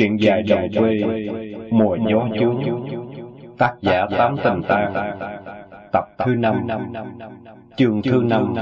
Truyện dài đồng quê Mùa gió chướng Tác giả Tám Tình Tang. Tập thứ năm. Chương thứ năm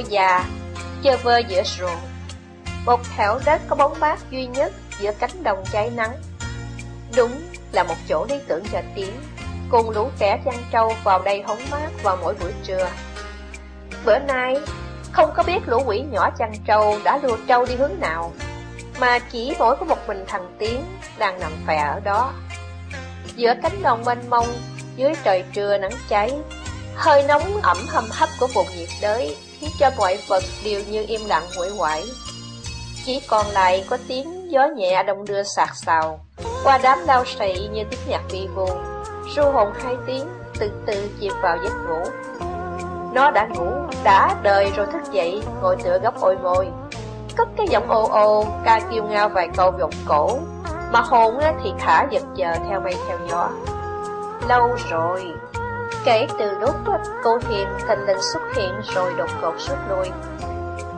cội già, chơ vơ giữa ruộng. Một hẻo đất có bóng mát duy nhất giữa cánh đồng cháy nắng. Đúng là một chỗ lý tưởng cho tiếng Cùng lũ kẻ chăn trâu vào đây hóng mát vào mỗi buổi trưa. Bữa nay, không có biết lũ quỷ nhỏ chăn trâu đã lùa trâu đi hướng nào Mà chỉ mỗi có một mình thằng Tiến đang nằm phè ở đó. Giữa cánh đồng mênh mông, dưới trời trưa nắng cháy Hơi nóng ẩm hầm hấp của vùng nhiệt đới khiến cho mọi vật đều như im lặng nguội quải. Chỉ còn lại có tiếng gió nhẹ đông đưa sạc sào, qua đám lao sậy như tiếng nhạc vi vu, ru hồn hai tiếng từ từ chìm vào giấc ngủ. Nó đã ngủ, đã đời rồi thức dậy, ngồi tựa góc ôi môi, cất cái giọng ồ ồ, ca kêu ngao vài câu vọng cổ, mà hồn thì thả giật chờ theo mây theo gió. Lâu rồi, Kể từ lúc cô Hiền thành lình xuất hiện rồi đột ngột rút lui.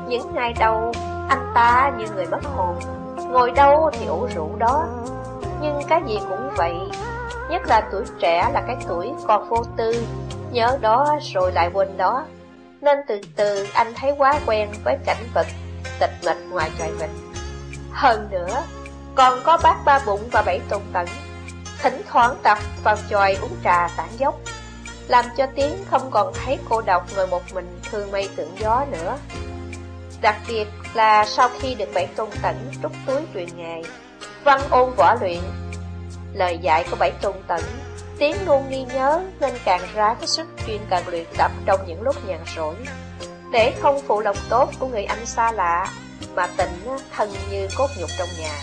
Những ngày đầu, anh ta như người mất hồn Ngồi đâu thì ủ rũ đó. Nhưng cái gì cũng vậy Nhất là tuổi trẻ là cái tuổi còn vô tư Nhớ đó rồi lại quên đó. Nên từ từ anh thấy quá quen với cảnh vật tịch mịch ngoài trời mình. Hơn nữa, còn có bác ba bụng và bảy tôn tận Thỉnh thoảng tập vào tròi uống trà tản dốc làm cho Tiến không còn thấy cô độc ngồi một mình thương mây tưởng gió nữa. Đặc biệt là sau khi được bảy tôn tẩn trúc túi truyền nghề, văn ôn võ luyện, lời dạy của bảy tôn tẩn, Tiến luôn ghi nhớ nên càng ra cái sức chuyên cần luyện tập trong những lúc nhàn rỗi. Để không phụ lòng tốt của người anh xa lạ, mà tình thân như cốt nhục trong nhà.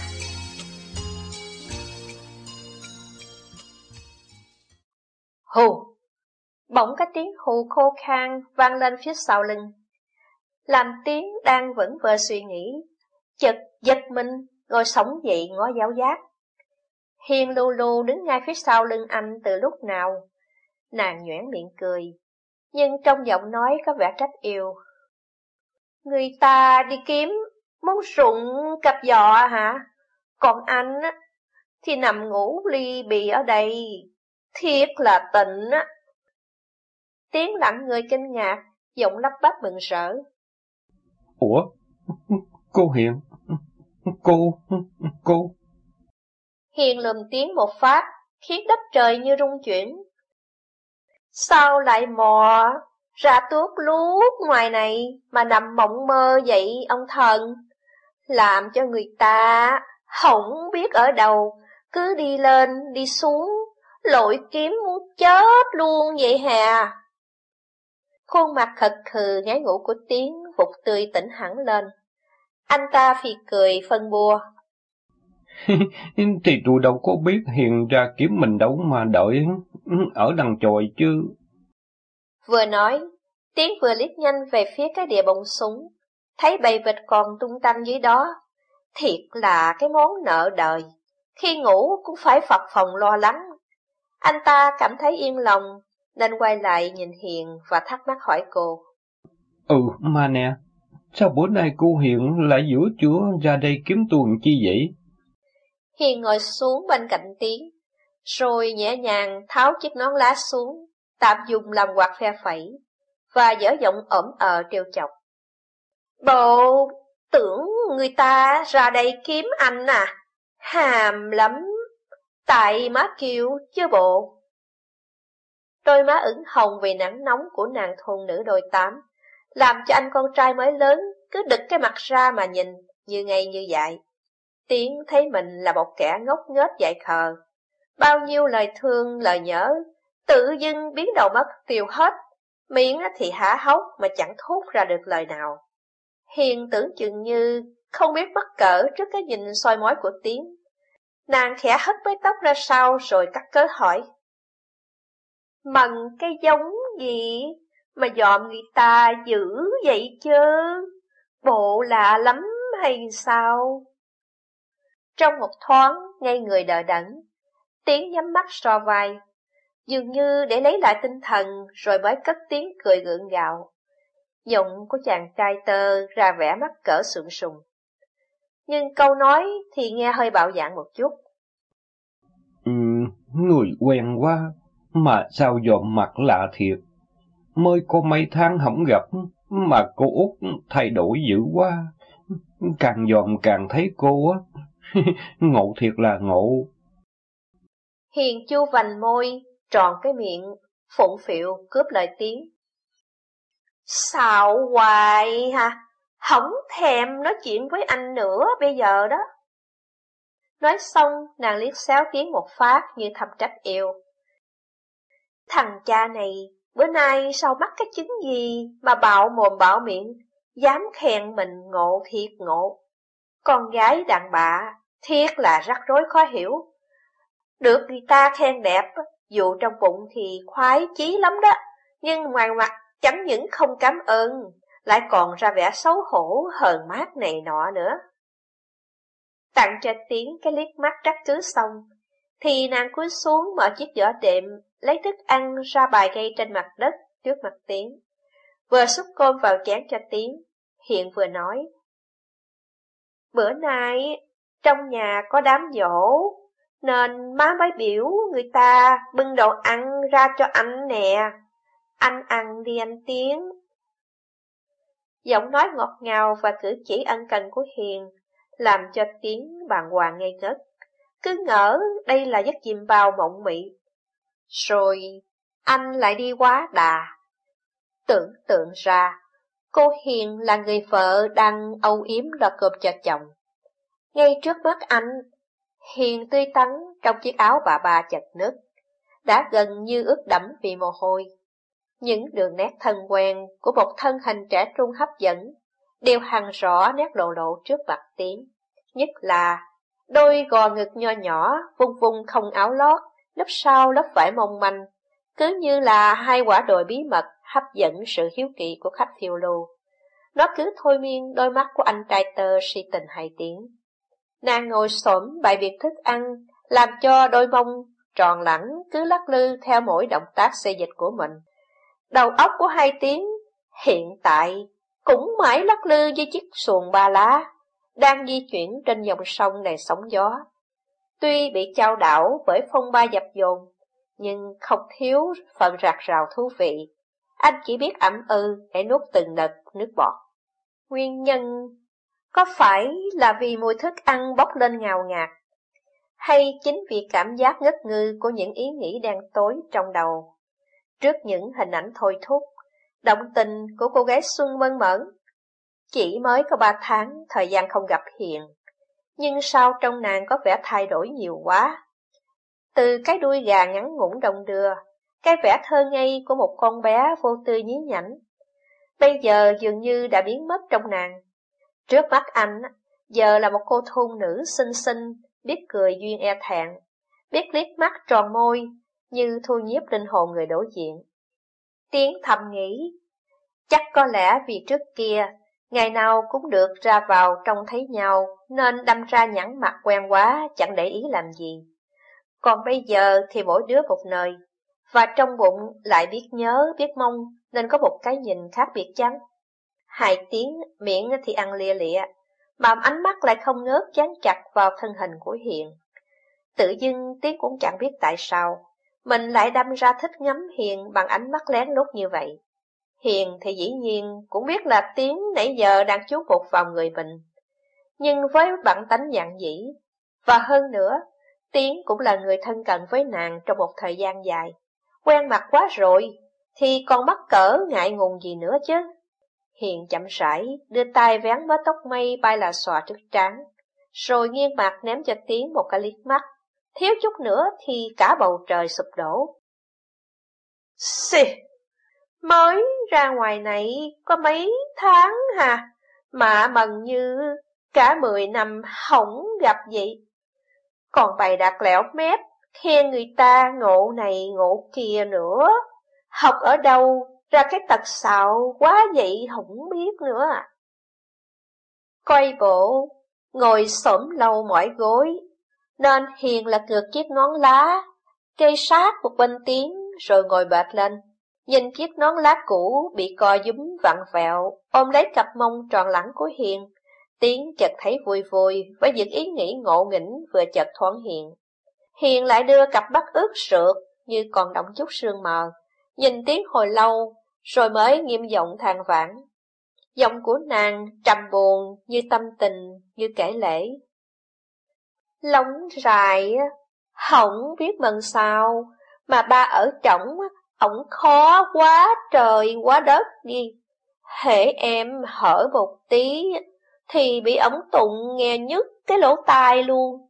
Hù! Bỗng cái tiếng hù khô khan vang lên phía sau lưng. Làm tiếng đang vẫn vờ suy nghĩ, chật giật mình, ngồi sống dậy ngó giáo giác. Hiền lù lù đứng ngay phía sau lưng anh từ lúc nào. Nàng nhoẻn miệng cười, nhưng trong giọng nói có vẻ trách yêu. Người ta đi kiếm muốn rụng cặp giò hả? Còn anh thì nằm ngủ ly bì ở đây. Thiệt là tịnh á. Tiếng lặng người kinh ngạc, giọng lắp bắp mừng rỡ. Ủa? Cô Hiền? Cô? Cô? Hiền lùm tiếng một phát, khiến đất trời như rung chuyển. Sao lại mò ra tuốt lút ngoài này mà nằm mộng mơ vậy ông thần? Làm cho người ta không biết ở đâu, cứ đi lên đi xuống, lội kiếm muốn chết luôn vậy hà. Khuôn mặt khật khừ ngái ngủ của Tiến phục tươi tỉnh hẳn lên. Anh ta phì cười phân bua. thì tôi đâu có biết Hiền ra kiếm mình đâu mà đợi ở đằng chòi chứ. Vừa nói, Tiến vừa liếc nhanh về phía cái địa bông súng, thấy bầy vịt còn tung tăng dưới đó. Thiệt là cái món nợ đời, khi ngủ cũng phải phập phòng lo lắng. Anh ta cảm thấy yên lòng, nên quay lại nhìn Hiền và thắc mắc hỏi cô. Ừ, mà nè, sao bữa nay cô Hiền lại giữa chúa ra đây kiếm tuần chi vậy? Hiền ngồi xuống bên cạnh Tiến, rồi nhẹ nhàng tháo chiếc nón lá xuống, tạm dùng làm quạt phe phẩy, và dở giọng ẩm ờ trêu chọc. Bộ tưởng người ta ra đây kiếm anh à? Hàm lắm, tại má kêu chứ bộ. Đôi má ửng hồng vì nắng nóng của nàng thôn nữ đôi tám, làm cho anh con trai mới lớn cứ đực cái mặt ra mà nhìn, như ngay như dại. Tiến thấy mình là một kẻ ngốc nghếch dại khờ. Bao nhiêu lời thương, lời nhớ, tự dưng biến đầu mất tiêu hết, miệng thì há hốc mà chẳng thốt ra được lời nào. Hiền tưởng chừng như không biết bất cỡ trước cái nhìn soi mói của Tiến. Nàng khẽ hất mái tóc ra sau rồi cắt cớ hỏi. Mần cái giống gì mà dòm người ta dữ vậy chứ? Bộ lạ lắm hay sao? Trong một thoáng, ngay người đợi đẫn, tiếng nhắm mắt so vai, dường như để lấy lại tinh thần rồi mới cất tiếng cười gượng gạo. Giọng của chàng trai tơ ra vẻ mắt cỡ sượng sùng. Nhưng câu nói thì nghe hơi bạo dạng một chút. Ừ, người quen quá, mà sao dòm mặt lạ thiệt. Mới có mấy tháng không gặp, mà cô út thay đổi dữ quá. Càng dòm càng thấy cô á, ngộ thiệt là ngộ. Hiền chu vành môi, tròn cái miệng, phụng phịu cướp lời tiếng. Xạo hoài ha? Không thèm nói chuyện với anh nữa bây giờ đó. Nói xong, nàng liếc xéo tiếng một phát như thầm trách yêu. Thằng cha này, bữa nay sao mắc cái chứng gì mà bạo mồm bạo miệng, dám khen mình ngộ thiệt ngộ. Con gái đàn bà, thiệt là rắc rối khó hiểu. Được người ta khen đẹp, dù trong bụng thì khoái chí lắm đó, nhưng ngoài mặt chẳng những không cảm ơn, lại còn ra vẻ xấu hổ hờn mát này nọ nữa. Tặng cho tiếng cái liếc mắt trắc cứ xong, thì nàng cúi xuống mở chiếc giỏ đệm, lấy thức ăn ra bài gây trên mặt đất trước mặt tiến Vừa xúc cơm vào chén cho tiến hiện vừa nói. Bữa nay, trong nhà có đám dỗ, nên má mới biểu người ta bưng đồ ăn ra cho anh nè. Anh ăn đi anh Tiến. Giọng nói ngọt ngào và cử chỉ ân cần của Hiền làm cho Tiến bàng hoàng ngây ngất. Cứ ngỡ đây là giấc chìm vào mộng mị. Rồi anh lại đi quá đà. Tưởng tượng ra, cô Hiền là người vợ đang âu yếm lo cơm cho chồng. Ngay trước mắt anh, Hiền tươi tắn trong chiếc áo bà ba chật nứt đã gần như ướt đẫm vì mồ hôi. Những đường nét thân quen của một thân hình trẻ trung hấp dẫn đều hằn rõ nét lộ lộ trước mặt tiếng, nhất là đôi gò ngực nho nhỏ, vung vung không áo lót, lớp sau lớp vải mong manh, cứ như là hai quả đồi bí mật hấp dẫn sự hiếu kỳ của khách phiêu lưu. Nó cứ thôi miên đôi mắt của anh trai tơ si tình hai tiếng. Nàng ngồi xổm bày việc thức ăn, làm cho đôi mông tròn lẳng cứ lắc lư theo mỗi động tác xê dịch của mình. Đầu óc của hai tiếng hiện tại cũng mãi lắc lư với chiếc xuồng ba lá, đang di chuyển trên dòng sông đầy sóng gió. Tuy bị trao đảo bởi phong ba dập dồn, nhưng không thiếu phần rạc rào thú vị. Anh chỉ biết ẩm ư để nuốt từng đợt nước bọt. Nguyên nhân có phải là vì mùi thức ăn bốc lên ngào ngạt, hay chính vì cảm giác ngất ngư của những ý nghĩ đen tối trong đầu? Trước những hình ảnh thôi thúc, động tình của cô gái Xuân Mơn mởn chỉ mới có ba tháng thời gian không gặp Hiền, nhưng sao trong nàng có vẻ thay đổi nhiều quá. Từ cái đuôi gà ngắn ngủn đồng đưa, cái vẻ thơ ngây của một con bé vô tư nhí nhảnh, bây giờ dường như đã biến mất trong nàng. Trước mắt anh, giờ là một cô thôn nữ xinh xinh, biết cười duyên e thẹn, biết liếc mắt tròn môi, như thu nhiếp linh hồn người đối diện. Tiếng thầm nghĩ, chắc có lẽ vì trước kia, Ngày nào cũng được ra vào trông thấy nhau, nên đâm ra nhẵn mặt quen quá, chẳng để ý làm gì. Còn bây giờ thì mỗi đứa một nơi, và trong bụng lại biết nhớ, biết mong, nên có một cái nhìn khác biệt chăng? Hai tiếng, miệng thì ăn lia lịa, mà ánh mắt lại không ngớt dán chặt vào thân hình của Hiền. Tự dưng tiếng cũng chẳng biết tại sao, mình lại đâm ra thích ngắm Hiền bằng ánh mắt lén lút như vậy. Hiền thì dĩ nhiên cũng biết là tiếng nãy giờ đang chú mục vào người mình. Nhưng với bản tánh dạng dĩ, và hơn nữa, Tiến cũng là người thân cận với nàng trong một thời gian dài. Quen mặt quá rồi, thì còn mắc cỡ ngại ngùng gì nữa chứ. Hiền chậm rãi, đưa tay vén mớ tóc mây bay là xòa trước trán, rồi nghiêng mặt ném cho Tiến một cái liếc mắt. Thiếu chút nữa thì cả bầu trời sụp đổ. Xì! Mới ra ngoài này có mấy tháng hà, mà mần như cả mười năm không gặp vậy. Còn bày đặt lẻo mép, khen người ta ngộ này ngộ kia nữa. Học ở đâu ra cái tật xạo quá vậy không biết nữa à. Quay bộ, ngồi xổm lâu mỏi gối, nên hiền là ngược chiếc ngón lá, kê sát một bên tiếng rồi ngồi bệt lên. Nhìn chiếc nón lá cũ bị co dúm vặn vẹo, ôm lấy cặp mông tròn lẳng của Hiền, Tiến chợt thấy vui vui với những ý nghĩ ngộ nghĩnh vừa chợt thoáng hiện. Hiền lại đưa cặp mắt ướt sượt như còn động chút sương mờ, nhìn Tiến hồi lâu rồi mới nghiêm giọng than vãn. Giọng của nàng trầm buồn như tâm tình như kể lễ. Lóng dài, hỏng biết mần sao, mà ba ở trọng ổng khó quá trời quá đất đi. Hễ em hở một tí, thì bị ổng tụng nghe nhức cái lỗ tai luôn.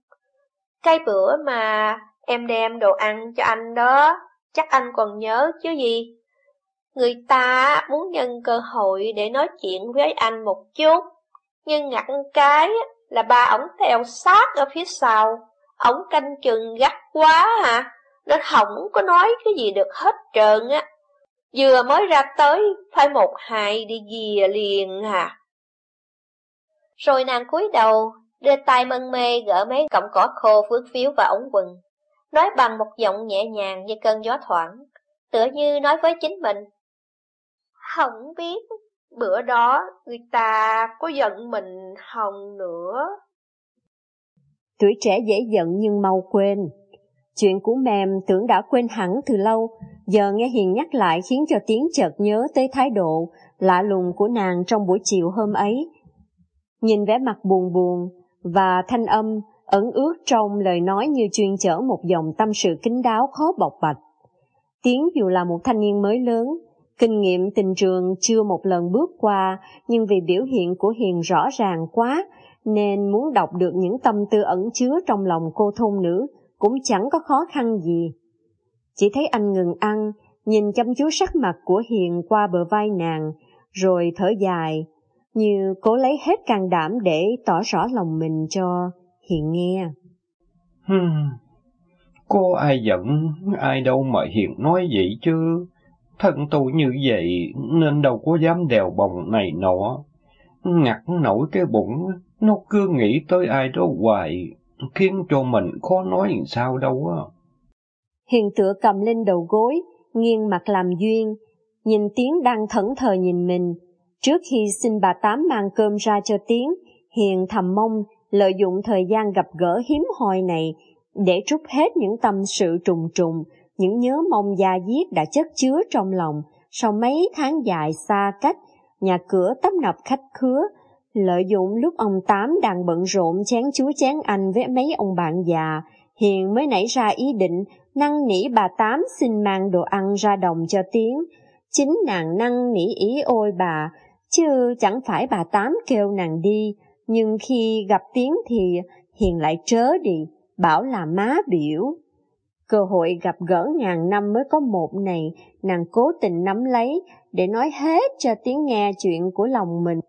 Cái bữa mà em đem đồ ăn cho anh đó, chắc anh còn nhớ chứ gì. Người ta muốn nhân cơ hội để nói chuyện với anh một chút, nhưng ngặt cái là ba ổng theo sát ở phía sau, ổng canh chừng gắt quá hả? Nó không có nói cái gì được hết trơn á. Vừa mới ra tới, phải một hai đi dìa liền à. Rồi nàng cúi đầu, đưa tay mân mê gỡ mấy cọng cỏ khô phước phiếu và ống quần, nói bằng một giọng nhẹ nhàng như cơn gió thoảng, tựa như nói với chính mình. Không biết, bữa đó người ta có giận mình không nữa. Tuổi trẻ dễ giận nhưng mau quên, Chuyện của mềm tưởng đã quên hẳn từ lâu, giờ nghe Hiền nhắc lại khiến cho tiếng chợt nhớ tới thái độ lạ lùng của nàng trong buổi chiều hôm ấy. Nhìn vẻ mặt buồn buồn và thanh âm ẩn ướt trong lời nói như chuyên chở một dòng tâm sự kín đáo khó bộc bạch. Tiến dù là một thanh niên mới lớn, kinh nghiệm tình trường chưa một lần bước qua, nhưng vì biểu hiện của Hiền rõ ràng quá, nên muốn đọc được những tâm tư ẩn chứa trong lòng cô thôn nữ cũng chẳng có khó khăn gì. Chỉ thấy anh ngừng ăn, nhìn chăm chú sắc mặt của Hiền qua bờ vai nàng, rồi thở dài, như cố lấy hết can đảm để tỏ rõ lòng mình cho Hiền nghe. Hmm. Có ai giận ai đâu mà Hiền nói vậy chứ. Thân tôi như vậy nên đâu có dám đèo bồng này nọ. Ngặt nổi cái bụng, nó cứ nghĩ tới ai đó hoài, khiến cho mình khó nói làm sao đâu á. Hiền tựa cầm lên đầu gối, nghiêng mặt làm duyên, nhìn Tiến đang thẫn thờ nhìn mình. Trước khi xin bà Tám mang cơm ra cho Tiến, Hiền thầm mong lợi dụng thời gian gặp gỡ hiếm hoi này để trút hết những tâm sự trùng trùng, những nhớ mong da diết đã chất chứa trong lòng sau mấy tháng dài xa cách, nhà cửa tấp nập khách khứa, Lợi dụng lúc ông Tám đang bận rộn chén chú chén anh với mấy ông bạn già, Hiền mới nảy ra ý định năn nỉ bà Tám xin mang đồ ăn ra đồng cho Tiến. Chính nàng năn nỉ ý ôi bà, chứ chẳng phải bà Tám kêu nàng đi, nhưng khi gặp Tiến thì Hiền lại trớ đi, bảo là má biểu. Cơ hội gặp gỡ ngàn năm mới có một này, nàng cố tình nắm lấy để nói hết cho Tiến nghe chuyện của lòng mình.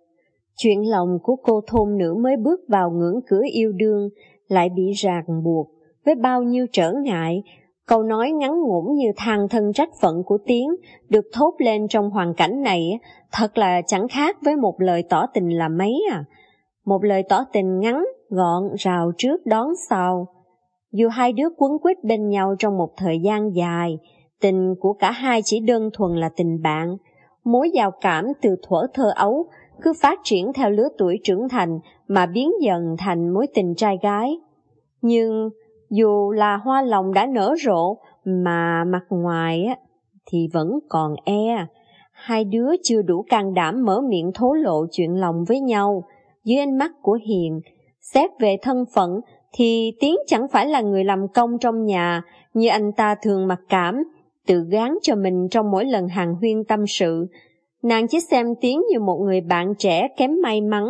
Chuyện lòng của cô thôn nữ mới bước vào ngưỡng cửa yêu đương lại bị ràng buộc với bao nhiêu trở ngại, Câu nói ngắn ngủn như than thân trách phận của Tiến được thốt lên trong hoàn cảnh này thật là chẳng khác với một lời tỏ tình là mấy à. Một lời tỏ tình ngắn, gọn, rào trước đón sau. Dù hai đứa quấn quýt bên nhau trong một thời gian dài, tình của cả hai chỉ đơn thuần là tình bạn. Mối giao cảm từ thuở thơ ấu cứ phát triển theo lứa tuổi trưởng thành mà biến dần thành mối tình trai gái. Nhưng dù là hoa lòng đã nở rộ mà mặt ngoài á thì vẫn còn e. Hai đứa chưa đủ can đảm mở miệng thố lộ chuyện lòng với nhau dưới ánh mắt của Hiền. Xét về thân phận thì Tiến chẳng phải là người làm công trong nhà như anh ta thường mặc cảm, tự gán cho mình trong mỗi lần hàng huyên tâm sự. Nàng chỉ xem Tiến như một người bạn trẻ kém may mắn,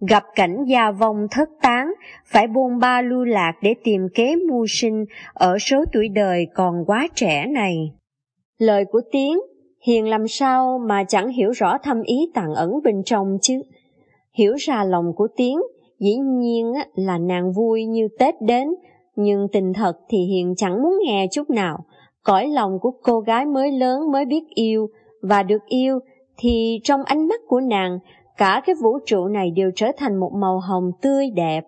gặp cảnh gia vong thất tán, phải buông ba lưu lạc để tìm kế mưu sinh ở số tuổi đời còn quá trẻ này. Lời của Tiến, Hiền làm sao mà chẳng hiểu rõ thâm ý tàn ẩn bên trong chứ. Hiểu ra lòng của Tiến, dĩ nhiên là nàng vui như Tết đến, nhưng tình thật thì Hiền chẳng muốn nghe chút nào. Cõi lòng của cô gái mới lớn mới biết yêu, và được yêu thì trong ánh mắt của nàng Cả cái vũ trụ này đều trở thành một màu hồng tươi đẹp.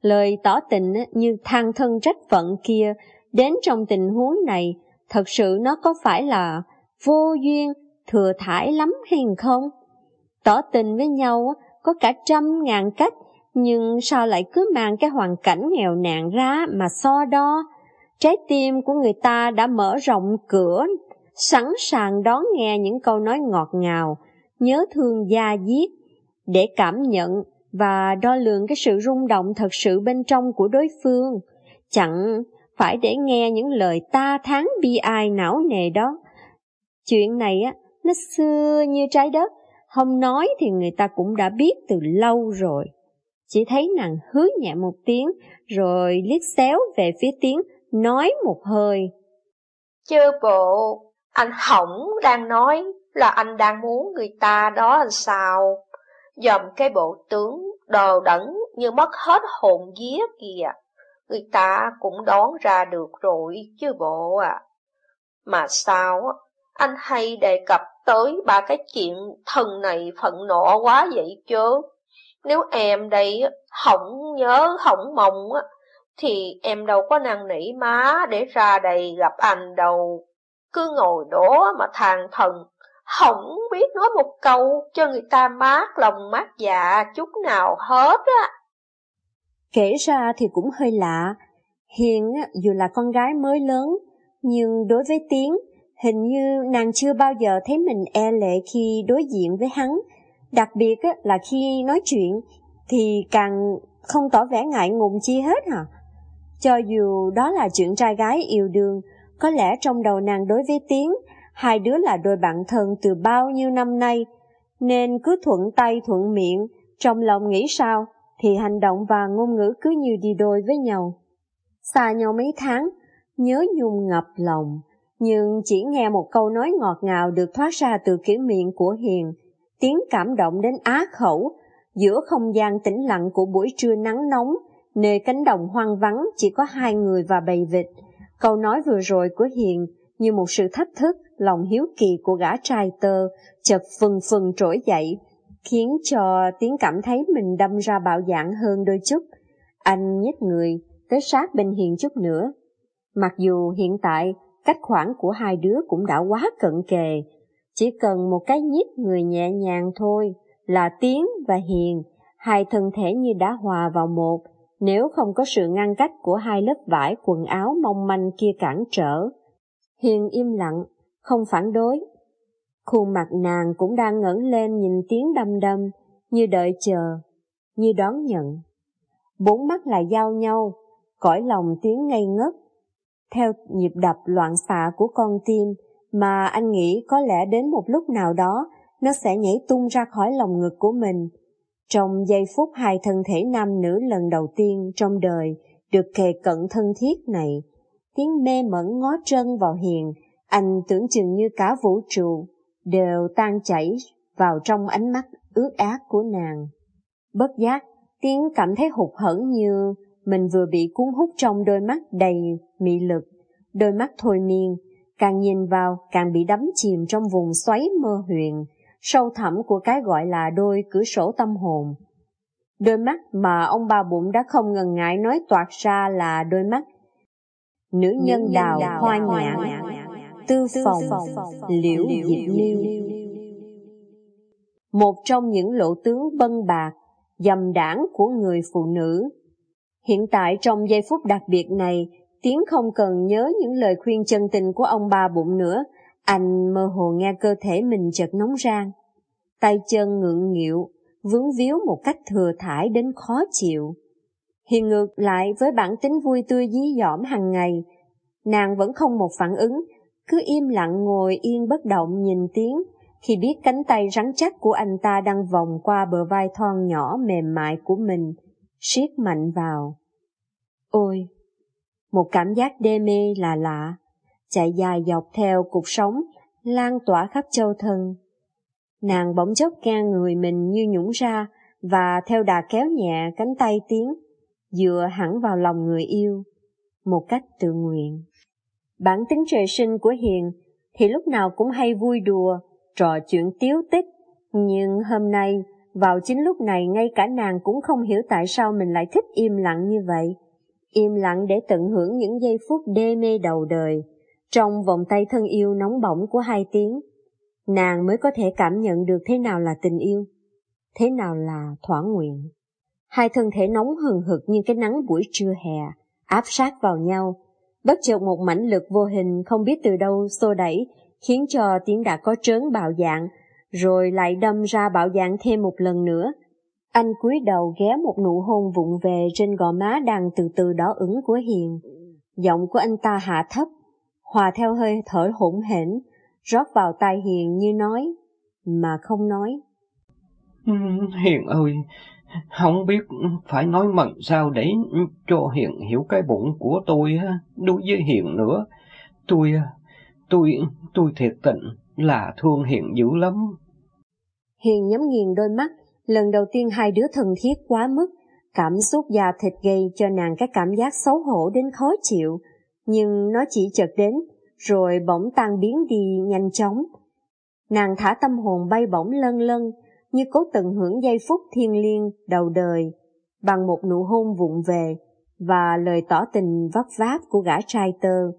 Lời tỏ tình như than thân trách phận kia, đến trong tình huống này, thật sự nó có phải là vô duyên, thừa thải lắm hay không? Tỏ tình với nhau có cả trăm ngàn cách, nhưng sao lại cứ mang cái hoàn cảnh nghèo nạn ra mà so đo? Trái tim của người ta đã mở rộng cửa, sẵn sàng đón nghe những câu nói ngọt ngào, nhớ thương gia diết, để cảm nhận và đo lường cái sự rung động thật sự bên trong của đối phương, chẳng phải để nghe những lời ta tháng bi ai não nề đó. Chuyện này á, nó xưa như trái đất, không nói thì người ta cũng đã biết từ lâu rồi. Chỉ thấy nàng hứa nhẹ một tiếng, rồi liếc xéo về phía tiếng, nói một hơi. Chưa bộ, anh hỏng đang nói là anh đang muốn người ta đó làm sao? dòm cái bộ tướng đồ đẩn như mất hết hồn vía kìa. Người ta cũng đoán ra được rồi chứ bộ à. Mà sao anh hay đề cập tới ba cái chuyện thần này phận nộ quá vậy chứ? Nếu em đây hỏng nhớ hỏng mong á, thì em đâu có năng nỉ má để ra đây gặp anh đâu. Cứ ngồi đó mà than thần, không biết nói một câu cho người ta mát lòng mát dạ chút nào hết á. Kể ra thì cũng hơi lạ, Hiền dù là con gái mới lớn, nhưng đối với Tiến, hình như nàng chưa bao giờ thấy mình e lệ khi đối diện với hắn, đặc biệt là khi nói chuyện thì càng không tỏ vẻ ngại ngùng chi hết hả? Cho dù đó là chuyện trai gái yêu đương, có lẽ trong đầu nàng đối với Tiến Hai đứa là đôi bạn thân từ bao nhiêu năm nay, nên cứ thuận tay thuận miệng, trong lòng nghĩ sao, thì hành động và ngôn ngữ cứ như đi đôi với nhau. Xa nhau mấy tháng, nhớ nhung ngập lòng, nhưng chỉ nghe một câu nói ngọt ngào được thoát ra từ kiểu miệng của Hiền, tiếng cảm động đến á khẩu, giữa không gian tĩnh lặng của buổi trưa nắng nóng, nơi cánh đồng hoang vắng chỉ có hai người và bầy vịt. Câu nói vừa rồi của Hiền như một sự thách thức, lòng hiếu kỳ của gã trai tơ chợt phừng phừng trỗi dậy, khiến cho tiếng cảm thấy mình đâm ra bạo dạng hơn đôi chút. Anh nhích người, tới sát bên Hiền chút nữa. Mặc dù hiện tại cách khoảng của hai đứa cũng đã quá cận kề, chỉ cần một cái nhích người nhẹ nhàng thôi là Tiến và Hiền, hai thân thể như đã hòa vào một, nếu không có sự ngăn cách của hai lớp vải quần áo mong manh kia cản trở. Hiền im lặng, không phản đối. Khuôn mặt nàng cũng đang ngẩng lên nhìn tiếng đâm đâm, như đợi chờ, như đón nhận. Bốn mắt lại giao nhau, cõi lòng tiếng ngây ngất. Theo nhịp đập loạn xạ của con tim mà anh nghĩ có lẽ đến một lúc nào đó nó sẽ nhảy tung ra khỏi lòng ngực của mình. Trong giây phút hai thân thể nam nữ lần đầu tiên trong đời được kề cận thân thiết này, tiếng mê mẩn ngó trân vào hiền, anh tưởng chừng như cả vũ trụ đều tan chảy vào trong ánh mắt ướt át của nàng. Bất giác, tiếng cảm thấy hụt hẫng như mình vừa bị cuốn hút trong đôi mắt đầy mị lực, đôi mắt thôi miên, càng nhìn vào càng bị đắm chìm trong vùng xoáy mơ huyền, sâu thẳm của cái gọi là đôi cửa sổ tâm hồn. Đôi mắt mà ông bà bụng đã không ngần ngại nói toạt ra là đôi mắt nữ nhân đào hoa nhạn, tư phòng, liễu diệp liêu. Một trong những lộ tướng bân bạc, dầm đảng của người phụ nữ. Hiện tại trong giây phút đặc biệt này, Tiến không cần nhớ những lời khuyên chân tình của ông bà bụng nữa, anh mơ hồ nghe cơ thể mình chợt nóng rang. Tay chân ngượng nghịu, vướng víu một cách thừa thải đến khó chịu. Hiền ngược lại với bản tính vui tươi dí dỏm hàng ngày, nàng vẫn không một phản ứng, cứ im lặng ngồi yên bất động nhìn tiếng, khi biết cánh tay rắn chắc của anh ta đang vòng qua bờ vai thon nhỏ mềm mại của mình, siết mạnh vào. Ôi, một cảm giác đê mê là lạ, chạy dài dọc theo cuộc sống, lan tỏa khắp châu thân. Nàng bỗng chốc ca người mình như nhũng ra và theo đà kéo nhẹ cánh tay tiếng, dựa hẳn vào lòng người yêu, một cách tự nguyện. Bản tính trời sinh của Hiền thì lúc nào cũng hay vui đùa, trò chuyện tiếu tích, nhưng hôm nay, vào chính lúc này ngay cả nàng cũng không hiểu tại sao mình lại thích im lặng như vậy. Im lặng để tận hưởng những giây phút đê mê đầu đời, trong vòng tay thân yêu nóng bỏng của hai tiếng, nàng mới có thể cảm nhận được thế nào là tình yêu, thế nào là thỏa nguyện. Hai thân thể nóng hừng hực như cái nắng buổi trưa hè, áp sát vào nhau, bất chợt một mãnh lực vô hình không biết từ đâu xô đẩy, khiến cho tiếng đã có trớn bạo dạng, rồi lại đâm ra bạo dạng thêm một lần nữa. Anh cúi đầu ghé một nụ hôn vụng về trên gò má đang từ từ đỏ ửng của Hiền. Giọng của anh ta hạ thấp, hòa theo hơi thở hỗn hển, rót vào tai Hiền như nói, mà không nói. Hiền ơi, không biết phải nói mần sao để cho Hiền hiểu cái bụng của tôi đối với Hiền nữa. Tôi, tôi, tôi thiệt tình là thương Hiền dữ lắm. Hiền nhắm nghiền đôi mắt, lần đầu tiên hai đứa thân thiết quá mức, cảm xúc da thịt gây cho nàng cái cảm giác xấu hổ đến khó chịu, nhưng nó chỉ chợt đến, rồi bỗng tan biến đi nhanh chóng. Nàng thả tâm hồn bay bổng lân lân, như cố tận hưởng giây phút thiêng liêng đầu đời, bằng một nụ hôn vụng về và lời tỏ tình vấp váp của gã trai tơ.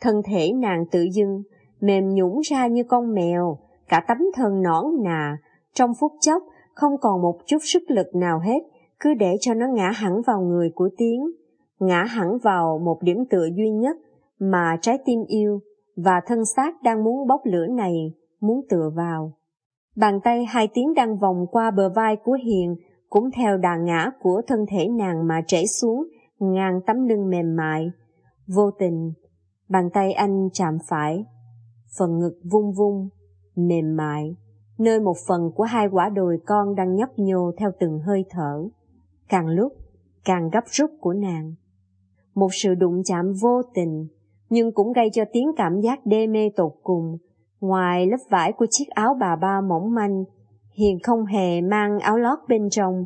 Thân thể nàng tự dưng, mềm nhũn ra như con mèo, cả tấm thân nõn nà, trong phút chốc không còn một chút sức lực nào hết, cứ để cho nó ngã hẳn vào người của Tiến, ngã hẳn vào một điểm tựa duy nhất mà trái tim yêu và thân xác đang muốn bốc lửa này muốn tựa vào. Bàn tay hai tiếng đang vòng qua bờ vai của Hiền cũng theo đà ngã của thân thể nàng mà chảy xuống ngang tấm lưng mềm mại. Vô tình, bàn tay anh chạm phải, phần ngực vung vung, mềm mại, nơi một phần của hai quả đồi con đang nhấp nhô theo từng hơi thở, càng lúc càng gấp rút của nàng. Một sự đụng chạm vô tình, nhưng cũng gây cho tiếng cảm giác đê mê tột cùng, Ngoài lớp vải của chiếc áo bà ba mỏng manh, Hiền không hề mang áo lót bên trong,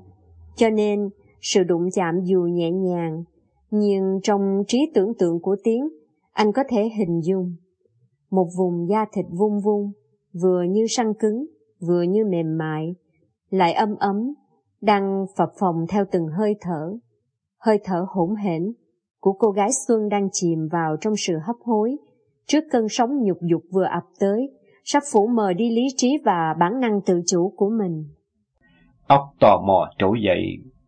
cho nên sự đụng chạm dù nhẹ nhàng, nhưng trong trí tưởng tượng của Tiến, anh có thể hình dung. Một vùng da thịt vung vung, vừa như săn cứng, vừa như mềm mại, lại âm ấm, đang phập phồng theo từng hơi thở. Hơi thở hỗn hển của cô gái Xuân đang chìm vào trong sự hấp hối, trước cơn sóng nhục dục vừa ập tới, sắp phủ mờ đi lý trí và bản năng tự chủ của mình. Ốc tò mò trỗi dậy,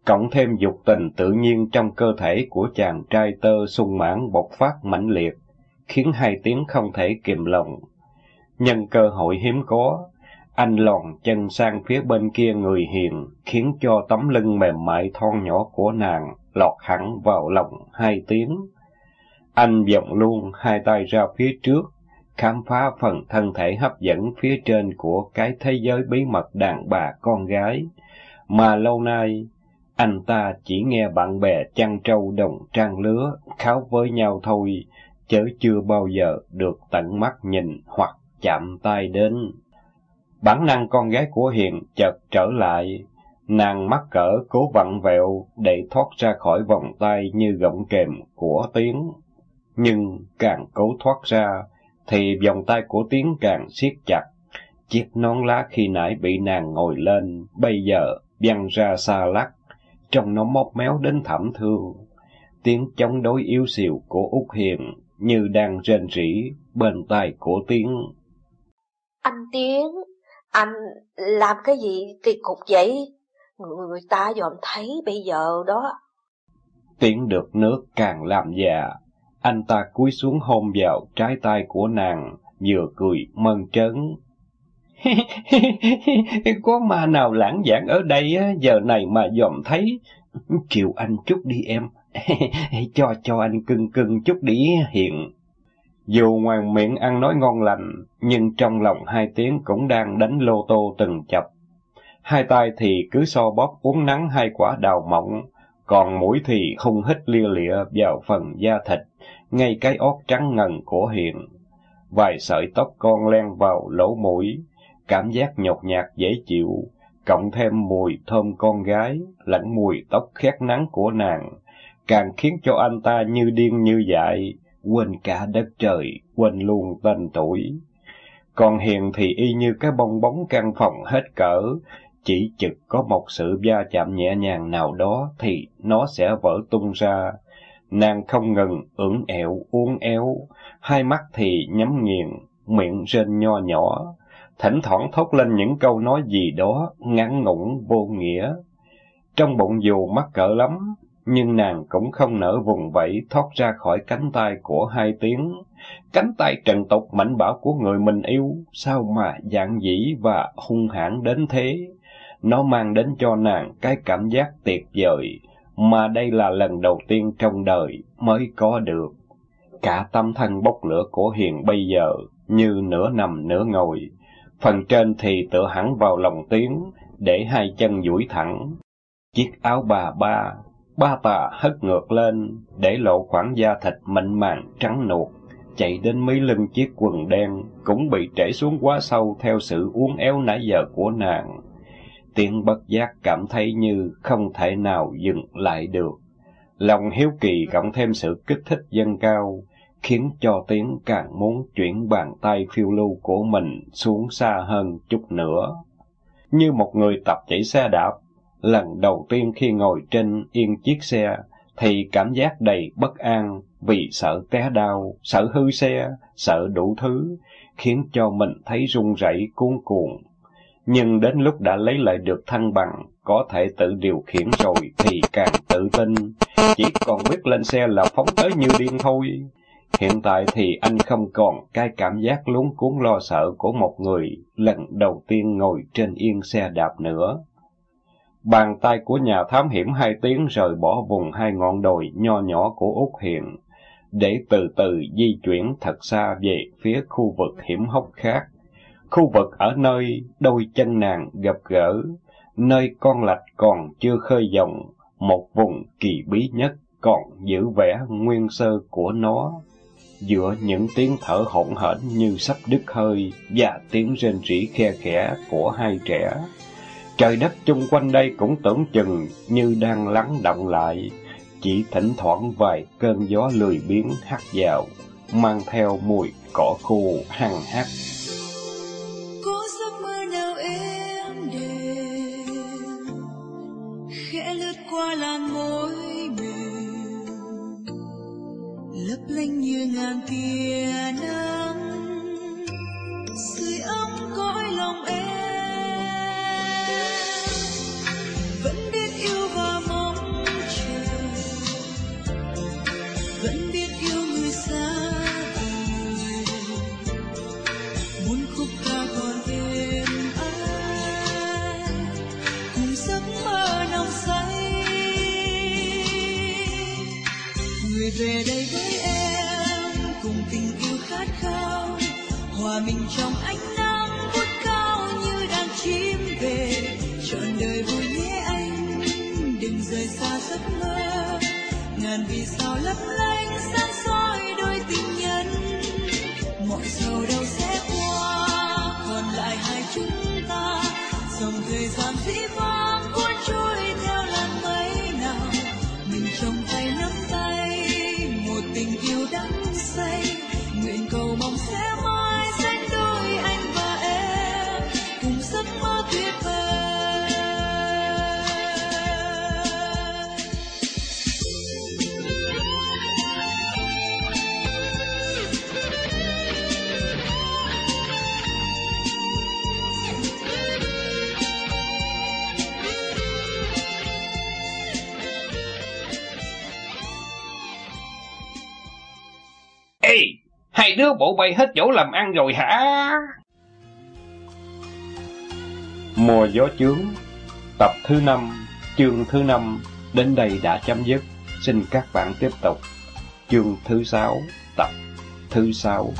cộng thêm dục tình tự nhiên trong cơ thể của chàng trai tơ sung mãn bộc phát mãnh liệt, khiến hai tiếng không thể kìm lòng. Nhân cơ hội hiếm có, anh lòn chân sang phía bên kia người hiền, khiến cho tấm lưng mềm mại thon nhỏ của nàng lọt hẳn vào lòng hai tiếng. Anh vọng luôn hai tay ra phía trước, khám phá phần thân thể hấp dẫn phía trên của cái thế giới bí mật đàn bà con gái, mà lâu nay anh ta chỉ nghe bạn bè chăn trâu đồng trang lứa kháo với nhau thôi, chớ chưa bao giờ được tận mắt nhìn hoặc chạm tay đến. Bản năng con gái của Hiền chợt trở lại, nàng mắc cỡ cố vặn vẹo để thoát ra khỏi vòng tay như gọng kềm của tiếng nhưng càng cố thoát ra, thì vòng tay của Tiến càng siết chặt. Chiếc nón lá khi nãy bị nàng ngồi lên, bây giờ văng ra xa lắc, trong nó móp méo đến thảm thương. Tiếng chống đối yếu xìu của Út Hiền như đang rên rỉ bên tai của Tiến. Anh Tiến, anh làm cái gì kỳ cục vậy? Người ta dòm thấy bây giờ đó. Tiếng được nước càng làm già, anh ta cúi xuống hôn vào trái tay của nàng, vừa cười mân trớn. Có ma nào lãng giảng ở đây giờ này mà dòm thấy. Chịu anh chút đi em, cho cho anh cưng cưng chút đi hiện. Dù ngoan miệng ăn nói ngon lành, nhưng trong lòng hai tiếng cũng đang đánh lô tô từng chập. Hai tay thì cứ so bóp uống nắng hai quả đào mọng, còn mũi thì hung hít lia lịa vào phần da thịt, ngay cái ót trắng ngần của Hiền. Vài sợi tóc con len vào lỗ mũi, cảm giác nhột nhạt dễ chịu, cộng thêm mùi thơm con gái, lẫn mùi tóc khét nắng của nàng, càng khiến cho anh ta như điên như dại, quên cả đất trời, quên luôn tên tuổi. Còn Hiền thì y như cái bong bóng căn phòng hết cỡ, chỉ chực có một sự va chạm nhẹ nhàng nào đó thì nó sẽ vỡ tung ra. Nàng không ngừng ưỡn ẹo, uốn éo, hai mắt thì nhắm nghiền, miệng rên nho nhỏ, thỉnh thoảng thốt lên những câu nói gì đó ngắn ngủn vô nghĩa. Trong bụng dù mắc cỡ lắm, nhưng nàng cũng không nỡ vùng vẫy thoát ra khỏi cánh tay của hai tiếng. Cánh tay trần tục mạnh bảo của người mình yêu, sao mà dạng dĩ và hung hãn đến thế? Nó mang đến cho nàng cái cảm giác tuyệt vời, mà đây là lần đầu tiên trong đời mới có được. Cả tâm thân bốc lửa của Hiền bây giờ như nửa nằm nửa ngồi, phần trên thì tựa hẳn vào lòng tiếng, để hai chân duỗi thẳng. Chiếc áo bà ba, ba tà hất ngược lên, để lộ khoảng da thịt mịn màng trắng nuột, chạy đến mấy lưng chiếc quần đen, cũng bị trễ xuống quá sâu theo sự uốn éo nãy giờ của nàng. Tiếng bất giác cảm thấy như không thể nào dừng lại được. Lòng hiếu kỳ cộng thêm sự kích thích dâng cao, khiến cho tiếng càng muốn chuyển bàn tay phiêu lưu của mình xuống xa hơn chút nữa. Như một người tập chạy xe đạp, lần đầu tiên khi ngồi trên yên chiếc xe, thì cảm giác đầy bất an vì sợ té đau, sợ hư xe, sợ đủ thứ, khiến cho mình thấy run rẩy cuốn cuồng. Nhưng đến lúc đã lấy lại được thăng bằng, có thể tự điều khiển rồi thì càng tự tin, chỉ còn biết lên xe là phóng tới như điên thôi. Hiện tại thì anh không còn cái cảm giác luống cuốn lo sợ của một người lần đầu tiên ngồi trên yên xe đạp nữa. Bàn tay của nhà thám hiểm hai tiếng rời bỏ vùng hai ngọn đồi nho nhỏ của Úc hiện để từ từ di chuyển thật xa về phía khu vực hiểm hóc khác. Khu vực ở nơi đôi chân nàng gặp gỡ, nơi con lạch còn chưa khơi dòng, một vùng kỳ bí nhất còn giữ vẻ nguyên sơ của nó giữa những tiếng thở hỗn hển như sắp đứt hơi và tiếng rên rỉ khe khẽ của hai trẻ. Trời đất chung quanh đây cũng tưởng chừng như đang lắng động lại, chỉ thỉnh thoảng vài cơn gió lười biếng hắt vào, mang theo mùi cỏ khô hăng hắc. Khẽ qua làn môi mềm, lấp lánh như ngàn tia nắng, về đây với em, cùng tình yêu khát khao. Hòa mình trong ánh nắng vút cao như đàn chim về. Trọn đời vui nhé anh, đừng rời xa giấc mơ. Ngàn vì sao lấp lánh sáng soi đôi tình nhân. Mọi sầu đâu sẽ qua, còn lại hai chúng ta. Dòng thời gian dĩ vãng Hai bộ bay hết chỗ làm ăn rồi hả? Mùa gió chướng, Tập thứ năm, Chương thứ năm, Đến đây đã chấm dứt. Xin các bạn tiếp tục. Chương thứ sáu, Tập thứ sáu.